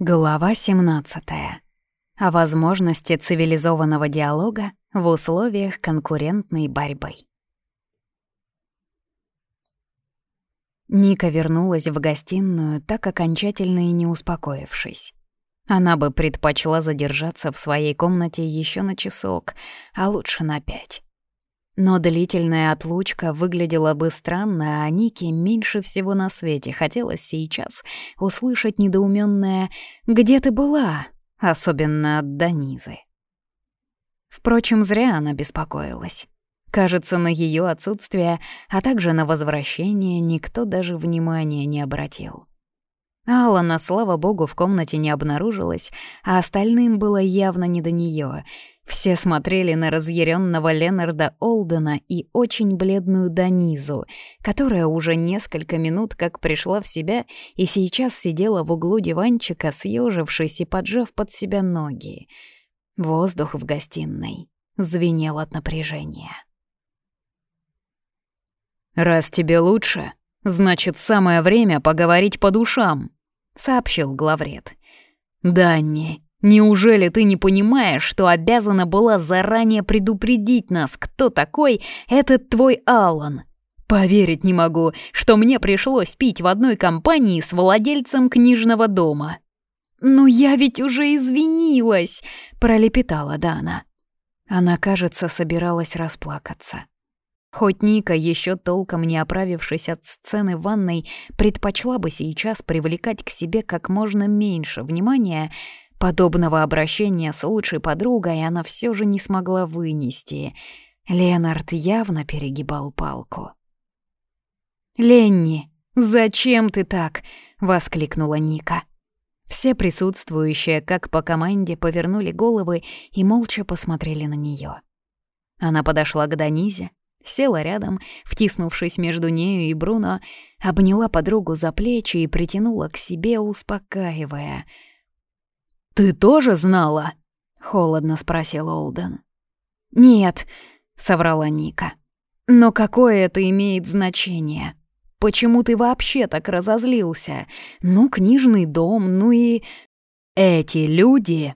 Глава 17. О возможности цивилизованного диалога в условиях конкурентной борьбы. Ника вернулась в гостиную, так окончательно и не успокоившись. Она бы предпочла задержаться в своей комнате еще на часок, а лучше на пять. Но длительная отлучка выглядела бы странно, а Нике меньше всего на свете хотелось сейчас услышать недоуменное «Где ты была?», особенно от Данизы. Впрочем, зря она беспокоилась. Кажется, на ее отсутствие, а также на возвращение никто даже внимания не обратил. Алана, слава богу, в комнате не обнаружилась, а остальным было явно не до нее. Все смотрели на разъяренного Ленарда Олдена и очень бледную Данизу, которая уже несколько минут как пришла в себя и сейчас сидела в углу диванчика, съежившись и поджав под себя ноги. Воздух в гостиной звенел от напряжения. «Раз тебе лучше, значит, самое время поговорить по душам», — сообщил главред. «Данни, неужели ты не понимаешь, что обязана была заранее предупредить нас, кто такой этот твой Алан? Поверить не могу, что мне пришлось пить в одной компании с владельцем книжного дома». «Ну я ведь уже извинилась», — пролепетала Дана. Она, кажется, собиралась расплакаться. Хоть Ника, еще толком не оправившись от сцены ванной, предпочла бы сейчас привлекать к себе как можно меньше внимания, подобного обращения с лучшей подругой она все же не смогла вынести. Ленард явно перегибал палку. «Ленни, зачем ты так?» — воскликнула Ника. Все присутствующие, как по команде, повернули головы и молча посмотрели на нее. Она подошла к Данизе, Села рядом, втиснувшись между нею и Бруно, обняла подругу за плечи и притянула к себе, успокаивая. «Ты тоже знала?» — холодно спросил Олден. «Нет», — соврала Ника. «Но какое это имеет значение? Почему ты вообще так разозлился? Ну, книжный дом, ну и...» «Эти люди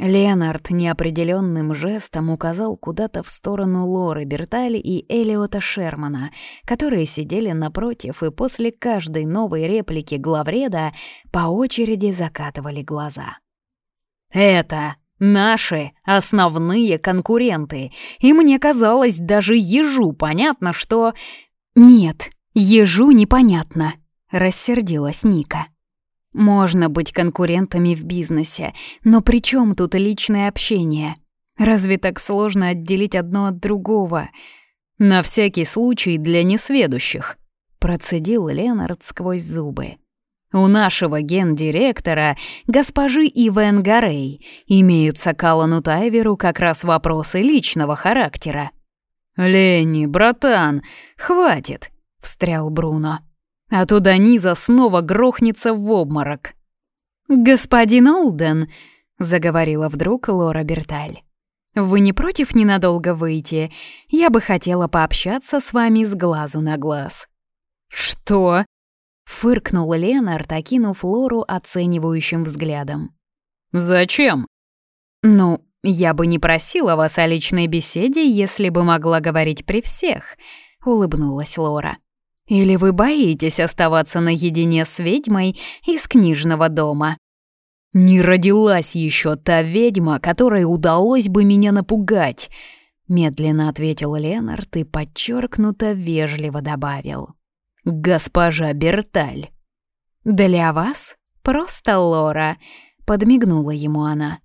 Леонард неопределенным жестом указал куда-то в сторону Лоры Бертали и Элиота Шермана, которые сидели напротив и после каждой новой реплики главреда по очереди закатывали глаза. «Это наши основные конкуренты, и мне казалось, даже ежу понятно, что...» «Нет, ежу непонятно», — рассердилась Ника. Можно быть конкурентами в бизнесе, но при чем тут личное общение? Разве так сложно отделить одно от другого? На всякий случай для несведущих, процедил Ленард сквозь зубы. У нашего гендиректора, госпожи Ивен Гарей, имеются к Алану Тайверу как раз вопросы личного характера. «Ленни, братан, хватит!» — встрял Бруно а то Даниза снова грохнется в обморок. «Господин Олден», — заговорила вдруг Лора Берталь, — «вы не против ненадолго выйти? Я бы хотела пообщаться с вами с глазу на глаз». «Что?» — фыркнул Ленард, окинув Лору оценивающим взглядом. «Зачем?» «Ну, я бы не просила вас о личной беседе, если бы могла говорить при всех», — улыбнулась Лора. Или вы боитесь оставаться наедине с ведьмой из книжного дома? Не родилась еще та ведьма, которой удалось бы меня напугать, медленно ответил Ленард и подчеркнуто вежливо добавил. Госпожа Берталь. Для вас просто Лора, подмигнула ему она.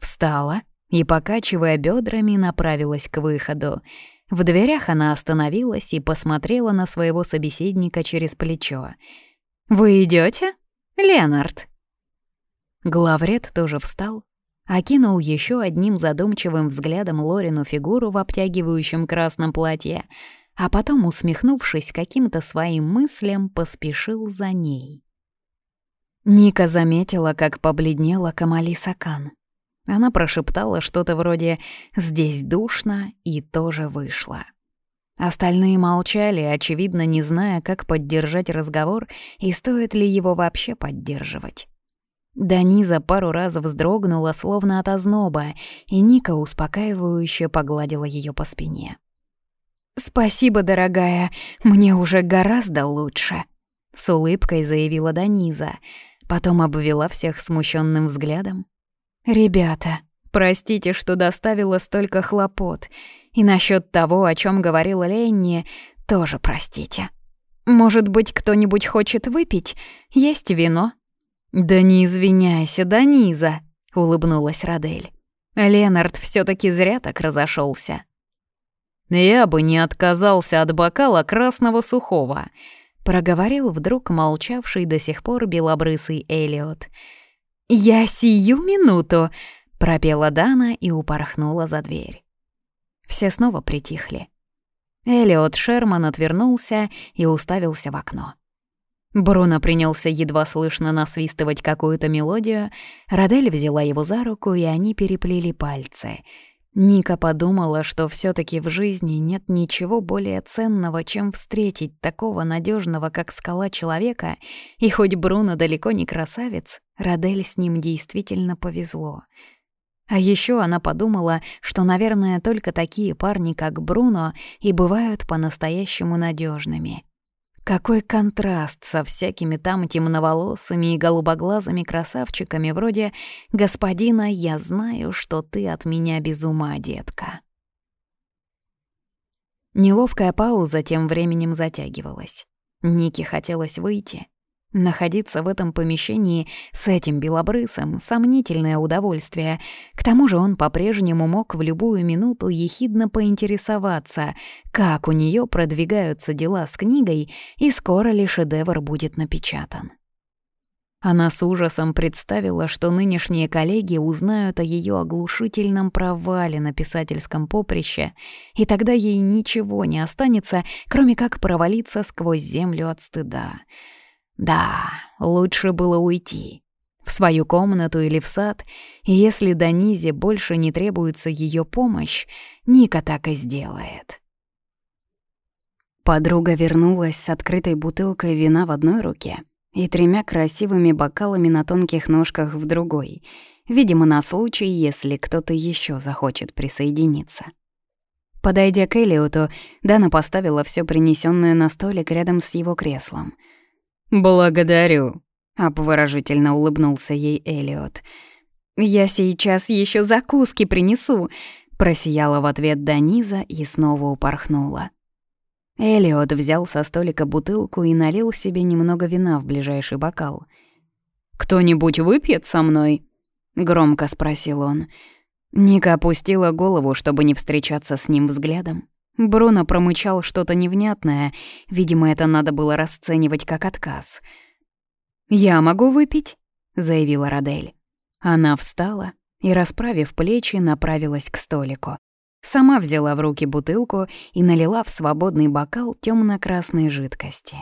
Встала и, покачивая бедрами, направилась к выходу. В дверях она остановилась и посмотрела на своего собеседника через плечо. «Вы идете, Ленард?» Главред тоже встал, окинул еще одним задумчивым взглядом Лорину фигуру в обтягивающем красном платье, а потом, усмехнувшись каким-то своим мыслям, поспешил за ней. Ника заметила, как побледнела Камали Сакан. Она прошептала что-то вроде «здесь душно» и тоже вышла. Остальные молчали, очевидно, не зная, как поддержать разговор и стоит ли его вообще поддерживать. Даниза пару раз вздрогнула, словно от озноба, и Ника успокаивающе погладила ее по спине. «Спасибо, дорогая, мне уже гораздо лучше», — с улыбкой заявила Даниза, потом обвела всех смущенным взглядом. «Ребята, простите, что доставила столько хлопот, и насчет того, о чем говорила Ленни, тоже простите. Может быть, кто-нибудь хочет выпить? Есть вино?» «Да не извиняйся, Даниза», — улыбнулась Радель. Ленард все таки зря так разошелся. «Я бы не отказался от бокала красного сухого», — проговорил вдруг молчавший до сих пор белобрысый Элиот. «Я сию минуту!» — пропела Дана и упорхнула за дверь. Все снова притихли. Элиот Шерман отвернулся и уставился в окно. Бруно принялся едва слышно насвистывать какую-то мелодию, Радель взяла его за руку, и они переплели пальцы. Ника подумала, что все таки в жизни нет ничего более ценного, чем встретить такого надежного, как скала человека, и хоть Бруно далеко не красавец, Радель с ним действительно повезло. А еще она подумала, что, наверное, только такие парни, как Бруно, и бывают по-настоящему надежными. Какой контраст со всякими там темноволосыми и голубоглазыми красавчиками вроде «Господина, я знаю, что ты от меня без ума, детка». Неловкая пауза тем временем затягивалась. Нике хотелось выйти, Находиться в этом помещении с этим белобрысом — сомнительное удовольствие. К тому же он по-прежнему мог в любую минуту ехидно поинтересоваться, как у нее продвигаются дела с книгой и скоро ли шедевр будет напечатан. Она с ужасом представила, что нынешние коллеги узнают о ее оглушительном провале на писательском поприще, и тогда ей ничего не останется, кроме как провалиться сквозь землю от стыда — да, лучше было уйти. В свою комнату или в сад, если Донизе больше не требуется ее помощь, Ника так и сделает. Подруга вернулась с открытой бутылкой вина в одной руке и тремя красивыми бокалами на тонких ножках в другой, видимо, на случай, если кто-то еще захочет присоединиться. Подойдя к Элиоту, Дана поставила все принесенное на столик рядом с его креслом — «Благодарю», — обворожительно улыбнулся ей Элиот. «Я сейчас еще закуски принесу», — просияла в ответ Даниза и снова упорхнула. Элиот взял со столика бутылку и налил себе немного вина в ближайший бокал. «Кто-нибудь выпьет со мной?» — громко спросил он. Ника опустила голову, чтобы не встречаться с ним взглядом. Бруно промычал что-то невнятное, видимо, это надо было расценивать как отказ. «Я могу выпить?» — заявила Радель. Она встала и, расправив плечи, направилась к столику. Сама взяла в руки бутылку и налила в свободный бокал темно красной жидкости.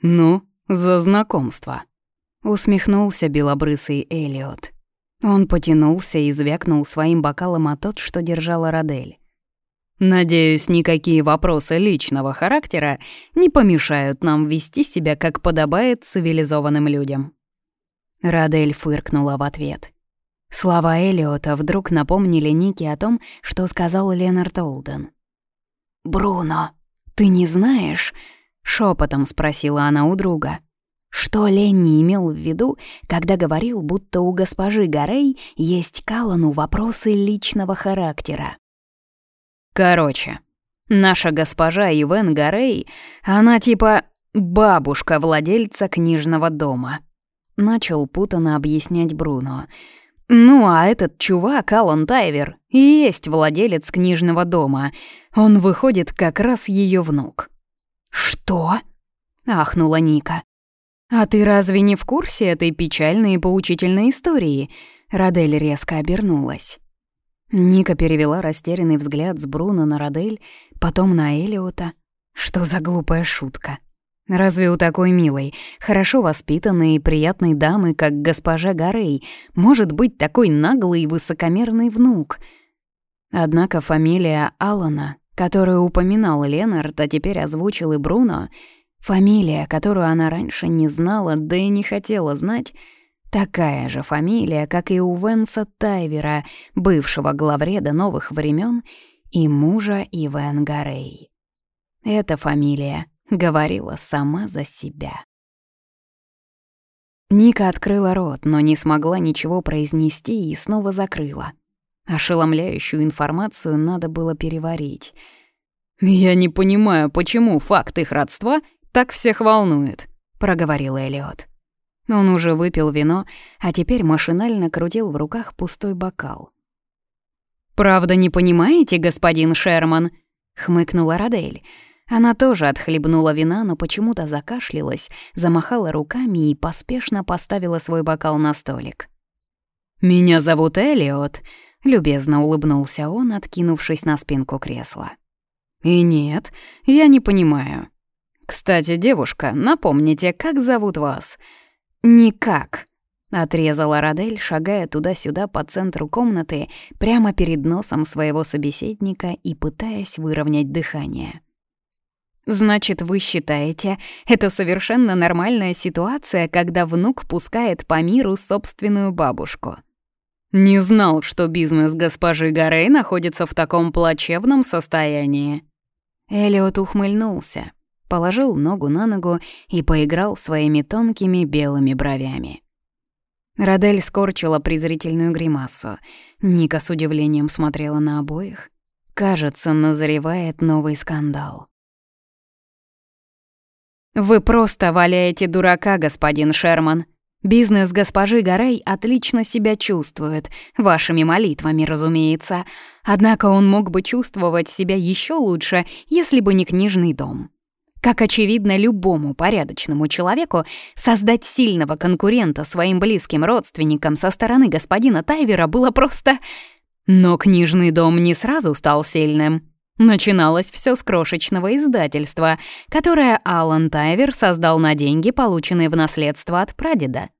«Ну, за знакомство», — усмехнулся белобрысый Элиот. Он потянулся и звякнул своим бокалом о тот, что держала Радель. Надеюсь, никакие вопросы личного характера не помешают нам вести себя, как подобает цивилизованным людям». Радель фыркнула в ответ. Слова Элиота вдруг напомнили Нике о том, что сказал Ленард Олден. «Бруно, ты не знаешь?» — шепотом спросила она у друга. Что Ленни имел в виду, когда говорил, будто у госпожи Гарей есть Калану вопросы личного характера? Короче, наша госпожа Ивен Гарей, она типа бабушка владельца книжного дома. Начал путано объяснять Бруно. Ну, а этот чувак, Алан Тайвер, и есть владелец книжного дома. Он выходит как раз ее внук. «Что?» — ахнула Ника. «А ты разве не в курсе этой печальной и поучительной истории?» Радель резко обернулась. Ника перевела растерянный взгляд с Бруно на Родель, потом на Элиота. Что за глупая шутка? Разве у такой милой, хорошо воспитанной и приятной дамы, как госпожа Гарей, может быть такой наглый и высокомерный внук? Однако фамилия Алана, которую упоминал Ленард, а теперь озвучил и Бруно, фамилия, которую она раньше не знала, да и не хотела знать, Такая же фамилия, как и у Венса Тайвера, бывшего главреда новых времен и мужа Ивен Гарей. Эта фамилия говорила сама за себя. Ника открыла рот, но не смогла ничего произнести и снова закрыла. Ошеломляющую информацию надо было переварить. «Я не понимаю, почему факт их родства так всех волнует», — проговорил Элиот. Он уже выпил вино, а теперь машинально крутил в руках пустой бокал. «Правда не понимаете, господин Шерман?» — хмыкнула Радель. Она тоже отхлебнула вина, но почему-то закашлялась, замахала руками и поспешно поставила свой бокал на столик. «Меня зовут Элиот», — любезно улыбнулся он, откинувшись на спинку кресла. «И нет, я не понимаю. Кстати, девушка, напомните, как зовут вас?» «Никак», — отрезала Радель, шагая туда-сюда по центру комнаты, прямо перед носом своего собеседника и пытаясь выровнять дыхание. Значит, вы считаете, это совершенно нормальная ситуация, когда внук пускает по миру собственную бабушку? Не знал, что бизнес госпожи Гарей находится в таком плачевном состоянии. Элиот ухмыльнулся, положил ногу на ногу и поиграл своими тонкими белыми бровями. Радель скорчила презрительную гримасу. Ника с удивлением смотрела на обоих. Кажется, назревает новый скандал. «Вы просто валяете дурака, господин Шерман. Бизнес госпожи Гарей отлично себя чувствует, вашими молитвами, разумеется. Однако он мог бы чувствовать себя еще лучше, если бы не книжный дом». Как очевидно любому порядочному человеку, создать сильного конкурента своим близким родственникам со стороны господина Тайвера было просто... Но книжный дом не сразу стал сильным. Начиналось все с крошечного издательства, которое Алан Тайвер создал на деньги, полученные в наследство от прадеда.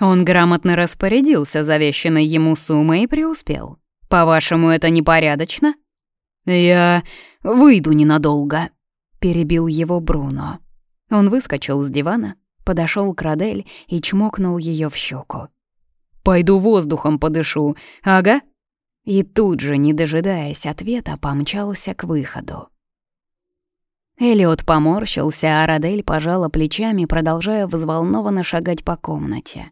Он грамотно распорядился завещанной ему суммой и преуспел. По-вашему, это непорядочно? Я выйду ненадолго, перебил его Бруно. Он выскочил с дивана, подошел к Радель и чмокнул ее в щеку. Пойду воздухом подышу. Ага, и тут же, не дожидаясь ответа, помчался к выходу. Элиот поморщился, а Радель пожала плечами, продолжая взволнованно шагать по комнате.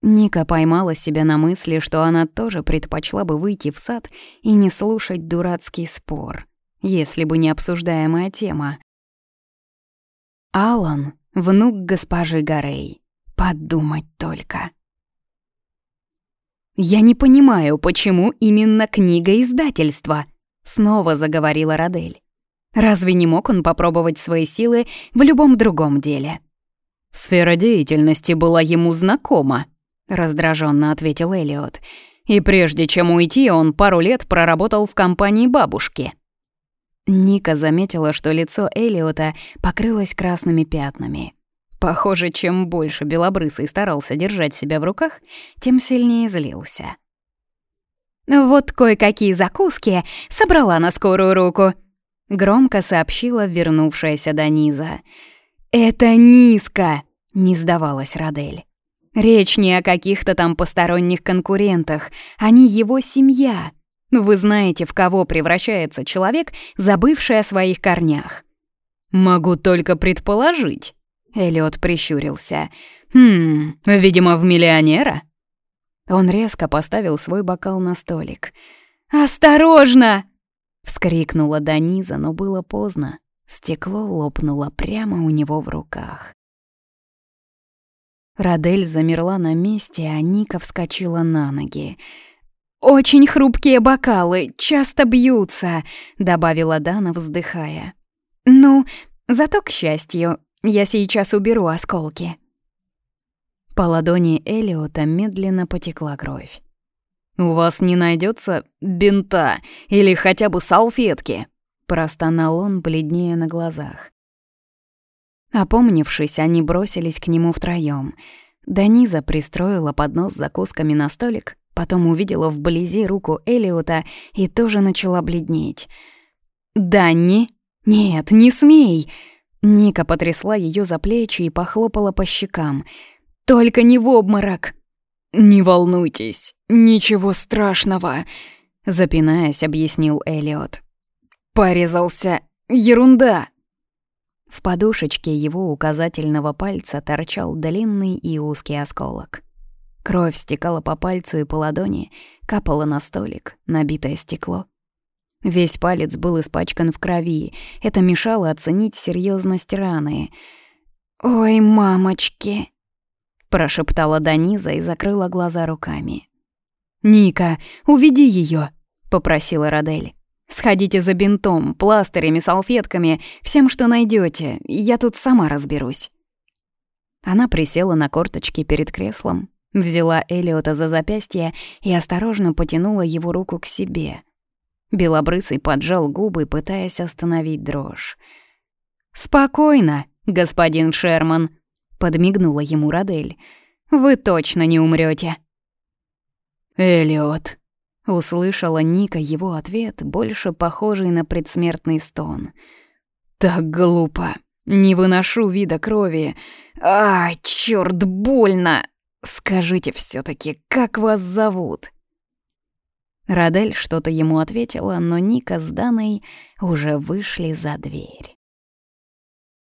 Ника поймала себя на мысли, что она тоже предпочла бы выйти в сад и не слушать дурацкий спор, если бы не обсуждаемая тема. Алан — внук госпожи Гарей. Подумать только. «Я не понимаю, почему именно книга издательства?» — снова заговорила Радель. «Разве не мог он попробовать свои силы в любом другом деле?» «Сфера деятельности была ему знакома», — раздраженно ответил Элиот. «И прежде чем уйти, он пару лет проработал в компании бабушки». Ника заметила, что лицо Элиота покрылось красными пятнами. Похоже, чем больше Белобрысый старался держать себя в руках, тем сильнее злился. «Вот кое-какие закуски собрала на скорую руку», — громко сообщила вернувшаяся Даниза. «Это низко», — не сдавалась Радель. «Речь не о каких-то там посторонних конкурентах, они его семья. Вы знаете, в кого превращается человек, забывший о своих корнях». «Могу только предположить», Эллиот прищурился. «Хм, видимо, в миллионера?» Он резко поставил свой бокал на столик. «Осторожно!» — вскрикнула Даниза, но было поздно. Стекло лопнуло прямо у него в руках. Радель замерла на месте, а Ника вскочила на ноги. «Очень хрупкие бокалы, часто бьются», — добавила Дана, вздыхая. «Ну, зато, к счастью, я сейчас уберу осколки». По ладони Элиота медленно потекла кровь. «У вас не найдется бинта или хотя бы салфетки?» Простонал он, бледнее на глазах. Опомнившись, они бросились к нему втроём. Даниза пристроила поднос с закусками на столик, потом увидела вблизи руку Элиота и тоже начала бледнеть. «Данни? Нет, не смей!» Ника потрясла ее за плечи и похлопала по щекам. «Только не в обморок! «Не волнуйтесь, ничего страшного», — запинаясь, объяснил Элиот. «Порезался. Ерунда!» В подушечке его указательного пальца торчал длинный и узкий осколок. Кровь стекала по пальцу и по ладони, капала на столик, набитое стекло. Весь палец был испачкан в крови, это мешало оценить серьезность раны. «Ой, мамочки!» — прошептала Даниза и закрыла глаза руками. «Ника, уведи ее, попросила Радель. Сходите за бинтом, пластырями, салфетками, всем, что найдете. Я тут сама разберусь». Она присела на корточки перед креслом, взяла Элиота за запястье и осторожно потянула его руку к себе. Белобрысый поджал губы, пытаясь остановить дрожь. «Спокойно, господин Шерман», — подмигнула ему Радель. «Вы точно не умрете. «Элиот», Услышала Ника его ответ, больше похожий на предсмертный стон. «Так глупо. Не выношу вида крови. А, чёрт, больно! Скажите все таки как вас зовут?» Радель что-то ему ответила, но Ника с Даной уже вышли за дверь.